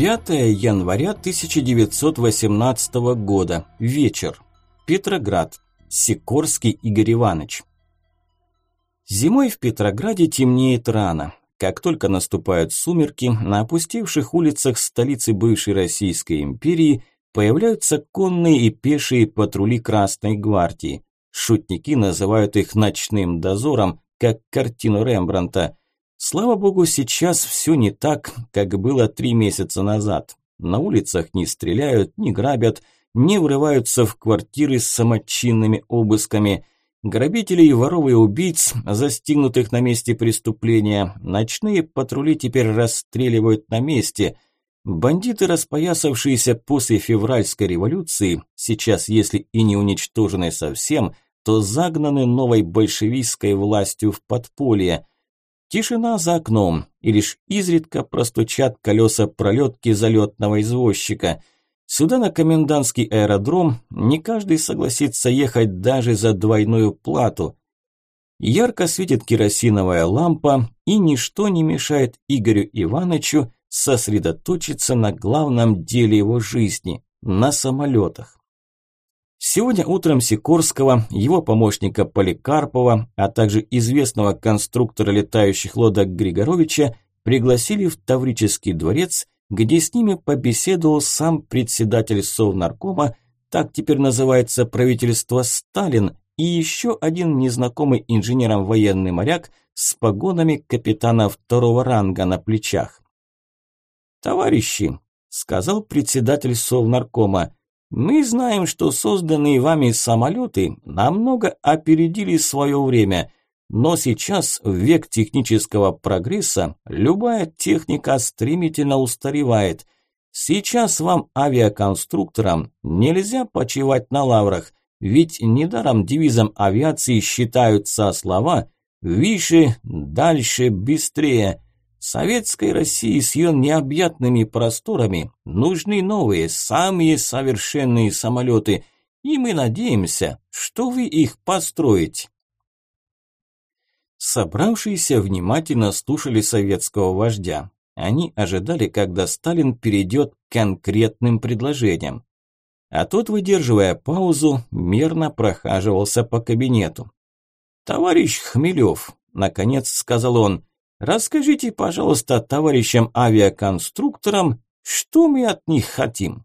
5 января 1918 года. Вечер. Петроград. Сикорский Игорь Иванович. Зимой в Петрограде темнеет рано. Как только наступают сумерки, на опустевших улицах столицы бывшей Российской империи появляются конные и пешие патрули Красной гвардии. Шутники называют их ночным дозором, как картину Рембранта. Слава богу, сейчас все не так, как было три месяца назад. На улицах не стреляют, не грабят, не врываются в квартиры с самочинными обысками. Грабителей, воров и убийц, застигнутых на месте преступления, ночные патрули теперь расстреливают на месте. Бандиты, распоясавшиеся после февральской революции, сейчас, если и не уничтожены совсем, то загнаны новой большевистской властью в подполье – Тишина за окном, и лишь изредка простучат колеса пролетки залетного извозчика. Сюда на комендантский аэродром не каждый согласится ехать даже за двойную плату. Ярко светит керосиновая лампа, и ничто не мешает Игорю Ивановичу сосредоточиться на главном деле его жизни – на самолетах. Сегодня утром Сикорского, его помощника Поликарпова, а также известного конструктора летающих лодок Григоровича пригласили в Таврический дворец, где с ними побеседовал сам председатель Совнаркома, так теперь называется правительство Сталин, и еще один незнакомый инженером военный моряк с погонами капитана второго ранга на плечах. «Товарищи», – сказал председатель Совнаркома, – мы знаем, что созданные вами самолеты намного опередили свое время, но сейчас, в век технического прогресса, любая техника стремительно устаревает. Сейчас вам, авиаконструкторам, нельзя почивать на лаврах, ведь недаром девизом авиации считаются слова «выше, дальше, быстрее». Советской России с ее необъятными просторами нужны новые, самые совершенные самолеты, и мы надеемся, что вы их построите. Собравшиеся внимательно слушали советского вождя. Они ожидали, когда Сталин перейдет к конкретным предложениям. А тот, выдерживая паузу, мерно прохаживался по кабинету. «Товарищ Хмелев», – наконец сказал он, – Расскажите, пожалуйста, товарищам авиаконструкторам, что мы от них хотим.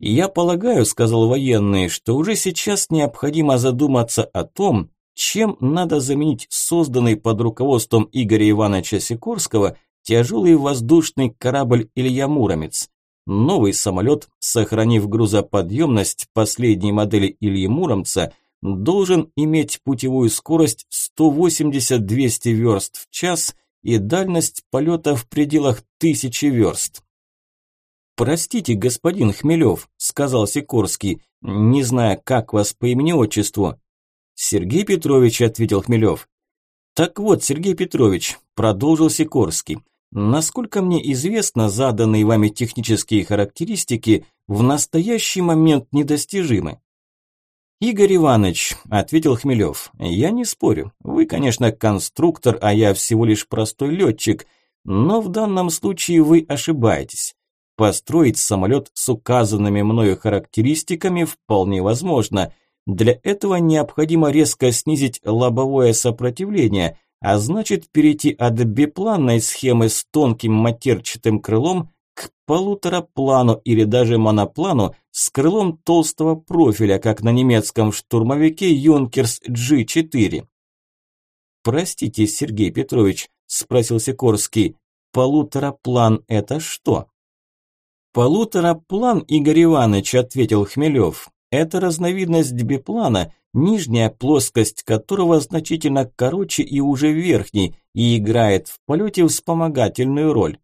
Я полагаю, сказал военный, что уже сейчас необходимо задуматься о том, чем надо заменить созданный под руководством Игоря Ивановича Сикорского тяжелый воздушный корабль Илья Муромец. Новый самолет, сохранив грузоподъемность последней модели Ильи Муромца, должен иметь путевую скорость 180-200 верст в час и дальность полета в пределах тысячи верст. «Простите, господин Хмелев», – сказал Сикорский, – «не зная, как вас по имени-отчеству». «Сергей Петрович», – ответил Хмелев. «Так вот, Сергей Петрович», – продолжил Сикорский, – «насколько мне известно, заданные вами технические характеристики в настоящий момент недостижимы. «Игорь Иванович», – ответил Хмелев, – «я не спорю. Вы, конечно, конструктор, а я всего лишь простой летчик, но в данном случае вы ошибаетесь. Построить самолет с указанными мною характеристиками вполне возможно. Для этого необходимо резко снизить лобовое сопротивление, а значит перейти от бипланной схемы с тонким матерчатым крылом к полутораплану или даже моноплану с крылом толстого профиля, как на немецком штурмовике Юнкерс G4. «Простите, Сергей Петрович», – спросил Сикорский, – «полутораплан – это что?» «Полутораплан, Игорь Иванович», – ответил Хмелев, – «это разновидность биплана, нижняя плоскость которого значительно короче и уже верхней, и играет в полете вспомогательную роль.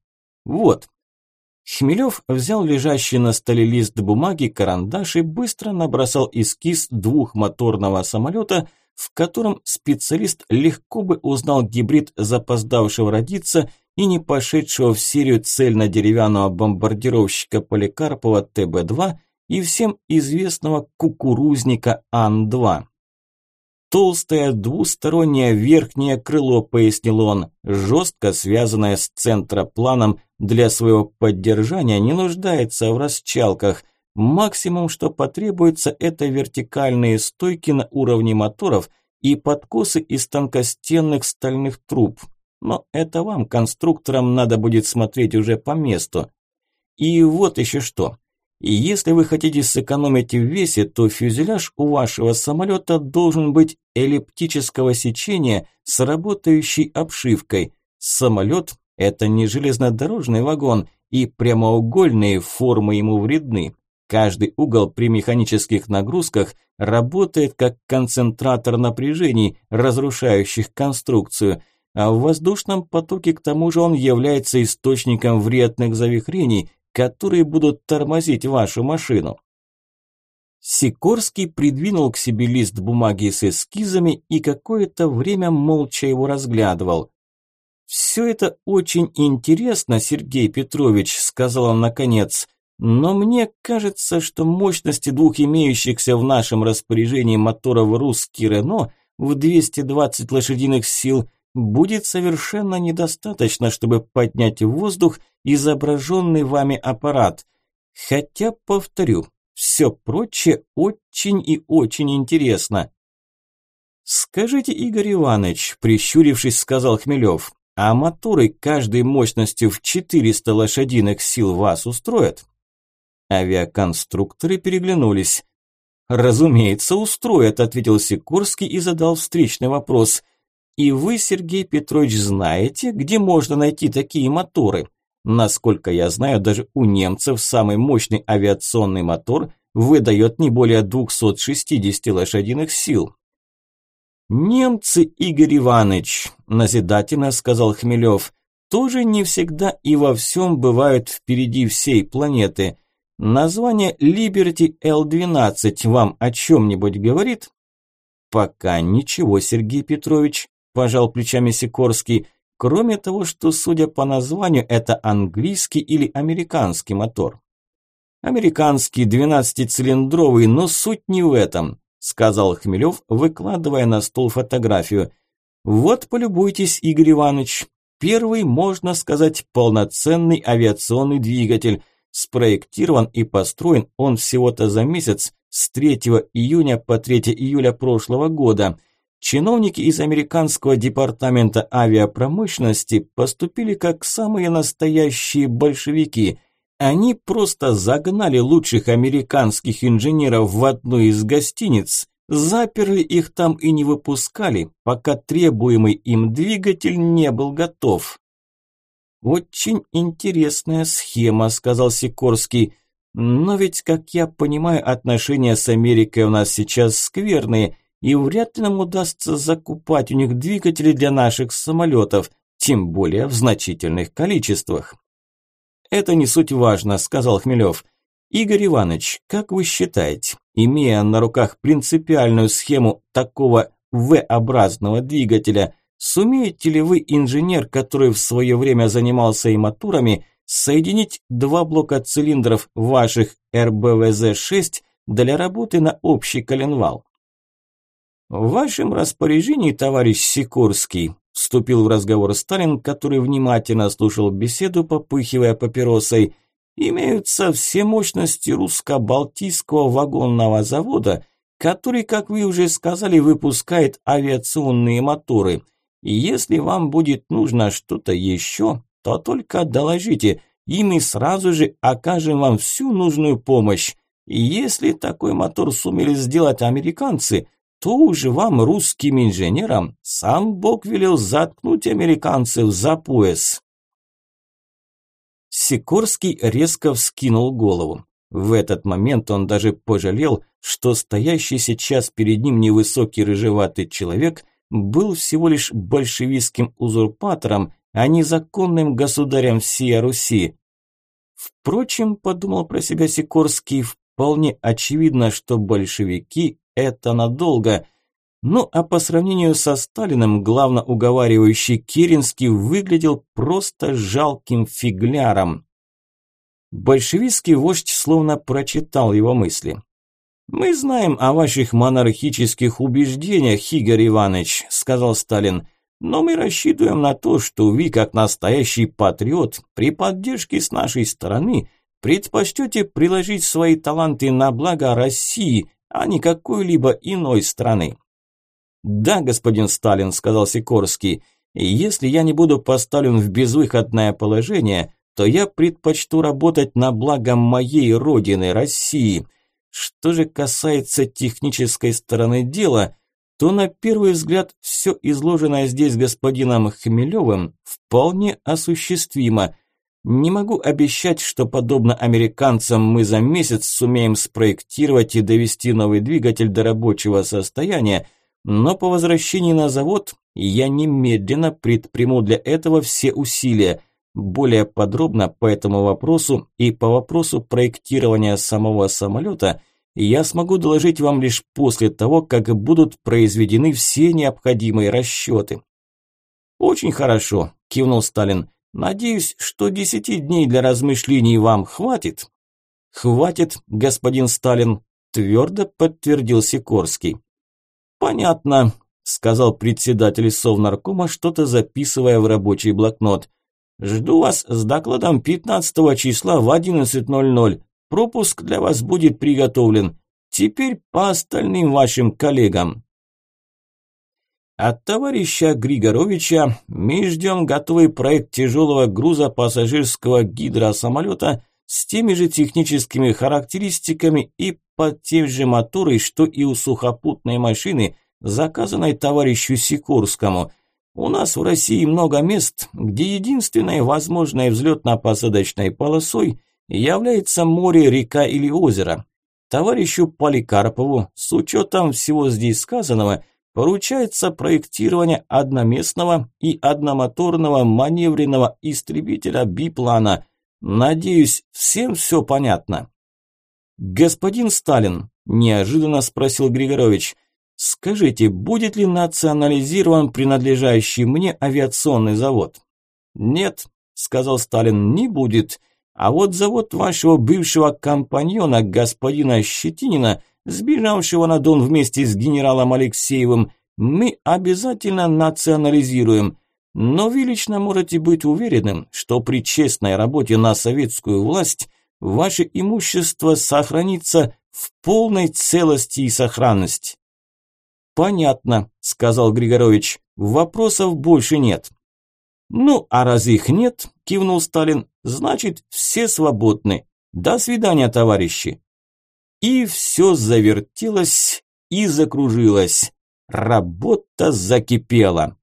Вот, Хмелев взял лежащий на столе лист бумаги, карандаш и быстро набросал эскиз двухмоторного самолета, в котором специалист легко бы узнал гибрид запоздавшего родиться и не пошедшего в серию цельно-деревянного бомбардировщика Поликарпова ТБ-2 и всем известного кукурузника Ан-2. Толстое двустороннее верхнее крыло, пояснил он, жестко связанное с центропланом, для своего поддержания не нуждается в расчалках. Максимум, что потребуется, это вертикальные стойки на уровне моторов и подкосы из тонкостенных стальных труб. Но это вам, конструкторам, надо будет смотреть уже по месту. И вот еще что. И если вы хотите сэкономить в весе, то фюзеляж у вашего самолета должен быть эллиптического сечения с работающей обшивкой. Самолет – это не железнодорожный вагон, и прямоугольные формы ему вредны. Каждый угол при механических нагрузках работает как концентратор напряжений, разрушающих конструкцию, а в воздушном потоке к тому же он является источником вредных завихрений, которые будут тормозить вашу машину. Сикорский придвинул к себе лист бумаги с эскизами и какое-то время молча его разглядывал. «Все это очень интересно, Сергей Петрович», – сказал он наконец, – «но мне кажется, что мощности двух имеющихся в нашем распоряжении моторов «Русский Рено» в 220 лошадиных сил будет совершенно недостаточно, чтобы поднять в воздух изображенный вами аппарат. Хотя, повторю, все прочее очень и очень интересно. «Скажите, Игорь Иванович», – прищурившись, сказал Хмелев, «а моторы каждой мощностью в 400 лошадиных сил вас устроят?» Авиаконструкторы переглянулись. «Разумеется, устроят», – ответил Сикорский и задал встречный вопрос – и вы, Сергей Петрович, знаете, где можно найти такие моторы? Насколько я знаю, даже у немцев самый мощный авиационный мотор выдает не более 260 лошадиных сил. «Немцы, Игорь Иванович», – назидательно сказал Хмелев, – «тоже не всегда и во всем бывают впереди всей планеты. Название Liberty L-12 вам о чем-нибудь говорит?» «Пока ничего, Сергей Петрович», пожал плечами Сикорский. Кроме того, что, судя по названию, это английский или американский мотор. Американский, двенадцатицилиндровый, но суть не в этом, сказал Хмелев, выкладывая на стол фотографию. Вот полюбуйтесь, Игорь Иванович. Первый, можно сказать, полноценный авиационный двигатель. Спроектирован и построен он всего-то за месяц, с 3 июня по 3 июля прошлого года. Чиновники из американского департамента авиапромышленности поступили как самые настоящие большевики. Они просто загнали лучших американских инженеров в одну из гостиниц, заперли их там и не выпускали, пока требуемый им двигатель не был готов. «Очень интересная схема», – сказал Сикорский. «Но ведь, как я понимаю, отношения с Америкой у нас сейчас скверные» и вряд ли нам удастся закупать у них двигатели для наших самолетов, тем более в значительных количествах. «Это не суть важно», – сказал Хмелев. «Игорь Иванович, как вы считаете, имея на руках принципиальную схему такого V-образного двигателя, сумеете ли вы, инженер, который в свое время занимался и моторами, соединить два блока цилиндров ваших РБВЗ-6 для работы на общий коленвал? «В вашем распоряжении, товарищ Сикорский», – вступил в разговор Сталин, который внимательно слушал беседу, попыхивая папиросой, «имеются все мощности русско-балтийского вагонного завода, который, как вы уже сказали, выпускает авиационные моторы. И если вам будет нужно что-то еще, то только доложите, и мы сразу же окажем вам всю нужную помощь. И если такой мотор сумели сделать американцы – то уже вам, русским инженерам, сам Бог велел заткнуть американцев за пояс. Сикорский резко вскинул голову. В этот момент он даже пожалел, что стоящий сейчас перед ним невысокий рыжеватый человек был всего лишь большевистским узурпатором, а не законным государем всей Руси. Впрочем, подумал про себя Сикорский, вполне очевидно, что большевики это надолго. Ну а по сравнению со Сталиным, главно уговаривающий Керенский выглядел просто жалким фигляром. Большевистский вождь словно прочитал его мысли. Мы знаем о ваших монархических убеждениях, Игорь Иванович, сказал Сталин. Но мы рассчитываем на то, что вы, как настоящий патриот, при поддержке с нашей стороны предпочтете приложить свои таланты на благо России, а не какой-либо иной страны. «Да, господин Сталин», – сказал Сикорский, – «если я не буду поставлен в безвыходное положение, то я предпочту работать на благо моей родины, России. Что же касается технической стороны дела – то на первый взгляд все изложенное здесь господином Хмелевым вполне осуществимо. Не могу обещать, что подобно американцам мы за месяц сумеем спроектировать и довести новый двигатель до рабочего состояния, но по возвращении на завод я немедленно предприму для этого все усилия. Более подробно по этому вопросу и по вопросу проектирования самого самолета – я смогу доложить вам лишь после того, как будут произведены все необходимые расчеты. Очень хорошо, кивнул Сталин. Надеюсь, что десяти дней для размышлений вам хватит. Хватит, господин Сталин, твердо подтвердил Сикорский. Понятно, сказал председатель Совнаркома, что-то записывая в рабочий блокнот. Жду вас с докладом 15 числа в 11.00. Пропуск для вас будет приготовлен. Теперь по остальным вашим коллегам. От товарища Григоровича мы ждем готовый проект тяжелого груза пассажирского гидросамолета с теми же техническими характеристиками и под тем же моторы, что и у сухопутной машины, заказанной товарищу Сикорскому. У нас в России много мест, где единственной возможной взлетно-посадочной полосой является море, река или озеро. Товарищу Поликарпову, с учетом всего здесь сказанного, поручается проектирование одноместного и одномоторного маневренного истребителя биплана. Надеюсь, всем все понятно. Господин Сталин, неожиданно спросил Григорович, скажите, будет ли национализирован принадлежащий мне авиационный завод? Нет, сказал Сталин, не будет. А вот завод вашего бывшего компаньона, господина Щетинина, сбежавшего на Дон вместе с генералом Алексеевым, мы обязательно национализируем. Но вы лично можете быть уверенным, что при честной работе на советскую власть ваше имущество сохранится в полной целости и сохранности. «Понятно», – сказал Григорович, – «вопросов больше нет». «Ну, а раз их нет», – кивнул Сталин, – «значит, все свободны. До свидания, товарищи». И все завертелось и закружилось. Работа закипела.